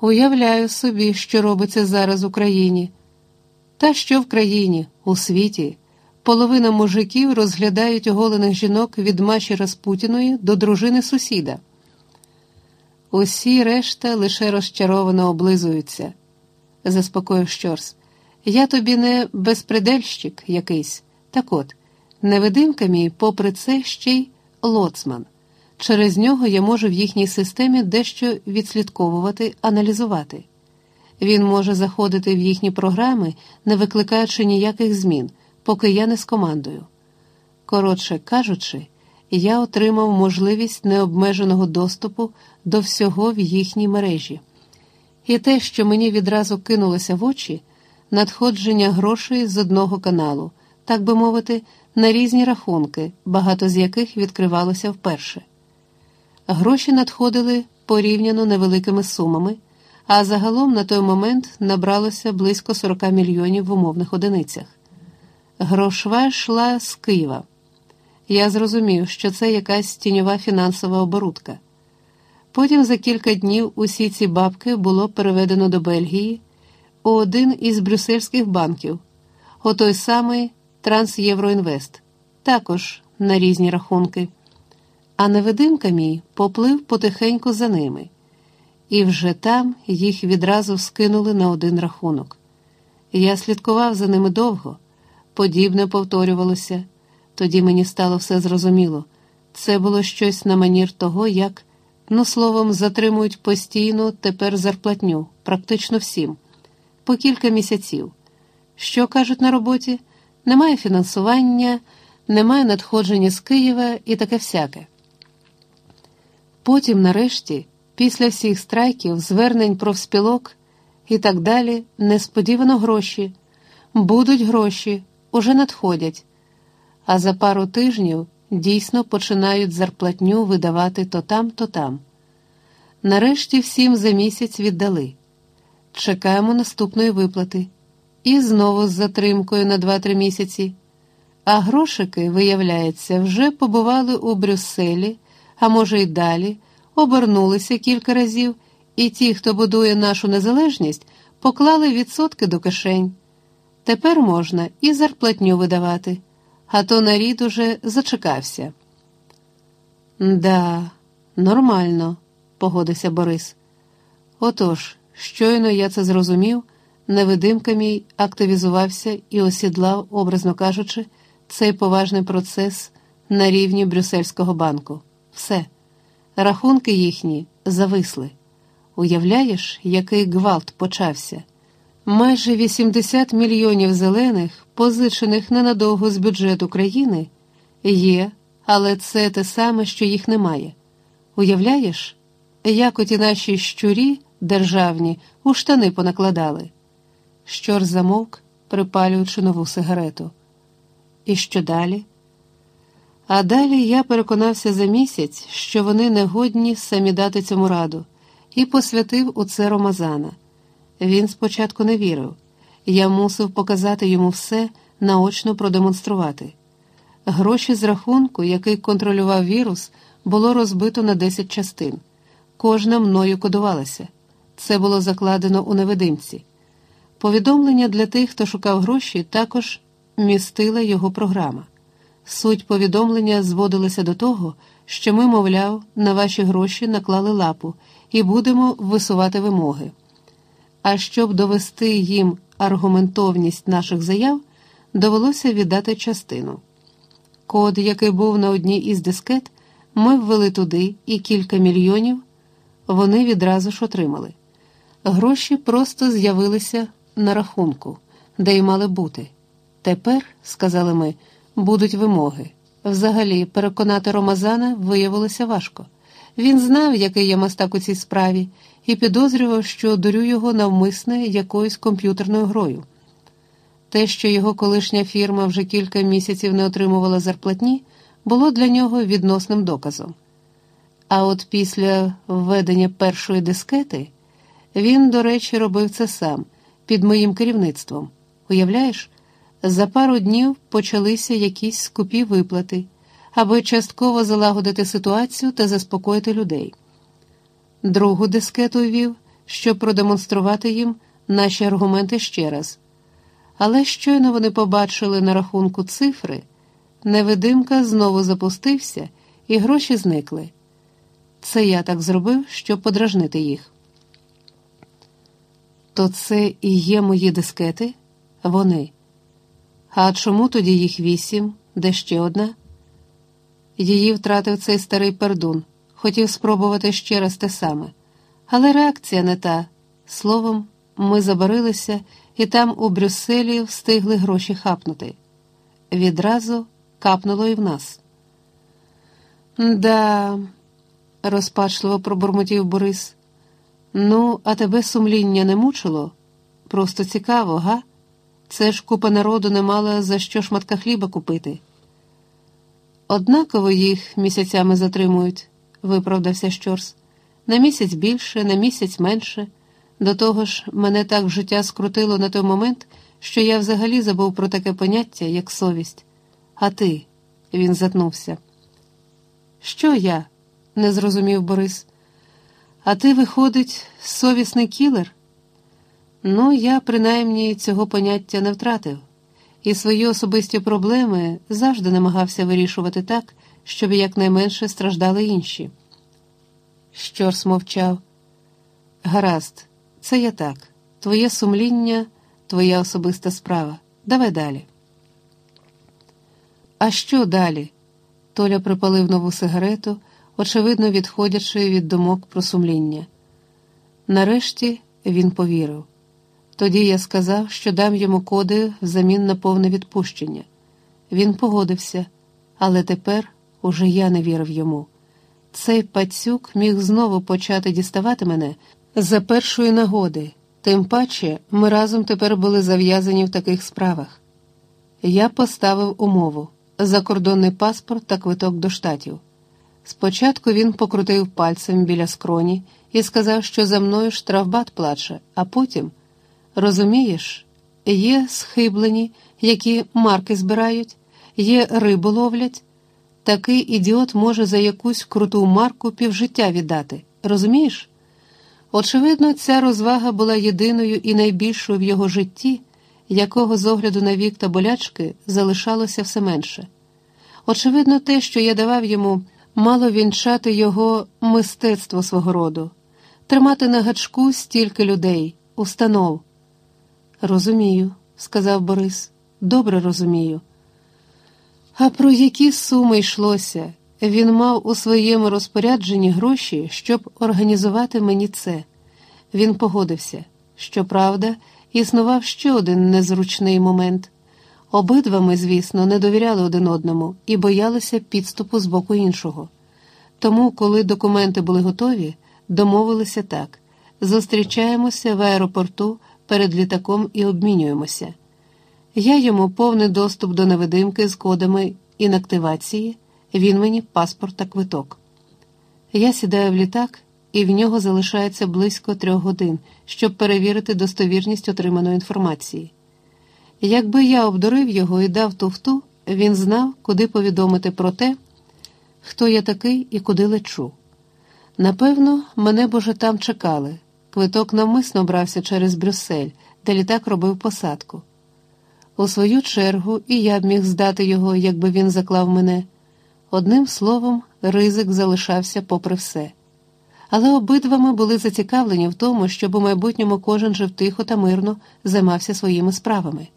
Уявляю собі, що робиться зараз в Україні. Та що в країні, у світі, половина мужиків розглядають оголених жінок від Маші Распутіної до дружини сусіда. Усі решта лише розчаровано облизуються, заспокоїв Щорс. Я тобі не безпредельщик якийсь. Так от, невидимка мій, попри це, ще й лоцман. Через нього я можу в їхній системі дещо відслідковувати, аналізувати. Він може заходити в їхні програми, не викликаючи ніяких змін, поки я не скомандую. Коротше кажучи, я отримав можливість необмеженого доступу до всього в їхній мережі. І те, що мені відразу кинулося в очі, надходження грошей з одного каналу, так би мовити, на різні рахунки, багато з яких відкривалося вперше. Гроші надходили порівняно невеликими сумами, а загалом на той момент набралося близько 40 мільйонів в умовних одиницях. Грошва йшла з Києва. Я зрозумів, що це якась тіньова фінансова оборудка. Потім за кілька днів усі ці бабки було переведено до Бельгії у один із брюссельських банків, о той самий Трансєвроінвест, також на різні рахунки. А невидимка мій поплив потихеньку за ними, і вже там їх відразу скинули на один рахунок. Я слідкував за ними довго, подібне повторювалося. Тоді мені стало все зрозуміло. Це було щось на манір того, як, ну словом, затримують постійно тепер зарплатню, практично всім, по кілька місяців. Що кажуть на роботі? Немає фінансування, немає надходження з Києва і таке всяке. Потім, нарешті, після всіх страйків, звернень профспілок і так далі, несподівано гроші. Будуть гроші, уже надходять, а за пару тижнів дійсно починають зарплатню видавати то там, то там. Нарешті всім за місяць віддали. Чекаємо наступної виплати. І знову з затримкою на 2-3 місяці. А грошики, виявляється, вже побували у Брюсселі а може, й далі, обернулися кілька разів, і ті, хто будує нашу незалежність, поклали відсотки до кишень. Тепер можна і зарплатню видавати, а то нарід уже зачекався. Да, нормально, погодився Борис. Отож, щойно я це зрозумів, невидимка мій активізувався і осідлав, образно кажучи, цей поважний процес на рівні Брюссельського банку. Все, рахунки їхні зависли. Уявляєш, який гвалт почався? Майже 80 мільйонів зелених, позичених ненадовго з бюджету країни, є, але це те саме, що їх немає. Уявляєш, як оті наші щурі державні у штани понакладали? Щор замовк, припалюючи нову сигарету. І що далі? А далі я переконався за місяць, що вони не годні самі дати цьому раду, і посвятив у це Ромазана. Він спочатку не вірив. Я мусив показати йому все, наочно продемонструвати. Гроші з рахунку, який контролював вірус, було розбито на 10 частин. Кожна мною кодувалася. Це було закладено у невидимці. Повідомлення для тих, хто шукав гроші, також містила його програма. Суть повідомлення зводилася до того, що ми, мовляв, на ваші гроші наклали лапу і будемо висувати вимоги. А щоб довести їм аргументовність наших заяв, довелося віддати частину. Код, який був на одній із дискет, ми ввели туди і кілька мільйонів вони відразу ж отримали. Гроші просто з'явилися на рахунку, де й мали бути. Тепер, сказали ми, будуть вимоги. Взагалі, переконати Ромазана виявилося важко. Він знав, який я мастак у цій справі, і підозрював, що дурю його навмисне якоюсь комп'ютерною грою. Те, що його колишня фірма вже кілька місяців не отримувала зарплатні, було для нього відносним доказом. А от після введення першої дискети він, до речі, робив це сам, під моїм керівництвом. Уявляєш? За пару днів почалися якісь скупі виплати, аби частково залагодити ситуацію та заспокоїти людей. Другу дискету ввів щоб продемонструвати їм наші аргументи ще раз. Але щойно вони побачили на рахунку цифри, невидимка знову запустився, і гроші зникли. Це я так зробив, щоб подражнити їх. То це і є мої дискети? Вони. А чому тоді їх вісім, де ще одна? Її втратив цей старий пердун, хотів спробувати ще раз те саме. Але реакція не та. Словом, ми забарилися, і там у Брюсселі встигли гроші хапнути. Відразу капнуло і в нас. Да, розпачливо пробурмотів Борис. Ну, а тебе сумління не мучило? Просто цікаво, га? Це ж купа народу не мала за що шматка хліба купити. Однаково їх місяцями затримують, виправдався щорс. На місяць більше, на місяць менше. До того ж, мене так життя скрутило на той момент, що я взагалі забув про таке поняття, як совість. А ти, він затнувся. Що я? не зрозумів Борис. А ти, виходить, совісний кілер? Ну, я принаймні цього поняття не втратив, і свої особисті проблеми завжди намагався вирішувати так, щоб якнайменше страждали інші. Щорс мовчав. Гаразд, це я так. Твоє сумління, твоя особиста справа. Давай далі. А що далі? Толя припалив нову сигарету, очевидно відходячи від думок про сумління. Нарешті він повірив. Тоді я сказав, що дам йому коди взамін на повне відпущення. Він погодився, але тепер уже я не вірив йому. Цей пацюк міг знову почати діставати мене за першої нагоди, тим паче ми разом тепер були зав'язані в таких справах. Я поставив умову закордонний паспорт та квиток до штатів. Спочатку він покрутив пальцем біля скроні і сказав, що за мною штрафбат плаче, а потім, розумієш, є схиблені, які марки збирають, є рибу ловлять. Такий ідіот може за якусь круту марку півжиття віддати. Розумієш? Очевидно, ця розвага була єдиною і найбільшою в його житті, якого з огляду на вік та болячки залишалося все менше. Очевидно, те, що я давав йому, мало вінчати його мистецтво свого роду, тримати на гачку стільки людей, установ. Розумію, сказав Борис, добре розумію. А про які суми йшлося? Він мав у своєму розпорядженні гроші, щоб організувати мені це. Він погодився. Щоправда, існував ще один незручний момент. Обидва ми, звісно, не довіряли один одному і боялися підступу з боку іншого. Тому, коли документи були готові, домовилися так: зустрічаємося в аеропорту перед літаком і обмінюємося. Я йому повний доступ до невидимки з кодами інактивації, він мені паспорт та квиток. Я сідаю в літак, і в нього залишається близько трьох годин, щоб перевірити достовірність отриманої інформації. Якби я обдурив його і дав туфту, він знав, куди повідомити про те, хто я такий і куди лечу. Напевно, мене б уже там чекали. Квиток навмисно брався через Брюссель, де літак робив посадку. У свою чергу, і я б міг здати його, якби він заклав мене. Одним словом, ризик залишався попри все. Але обидва ми були зацікавлені в тому, щоб у майбутньому кожен жив тихо та мирно займався своїми справами.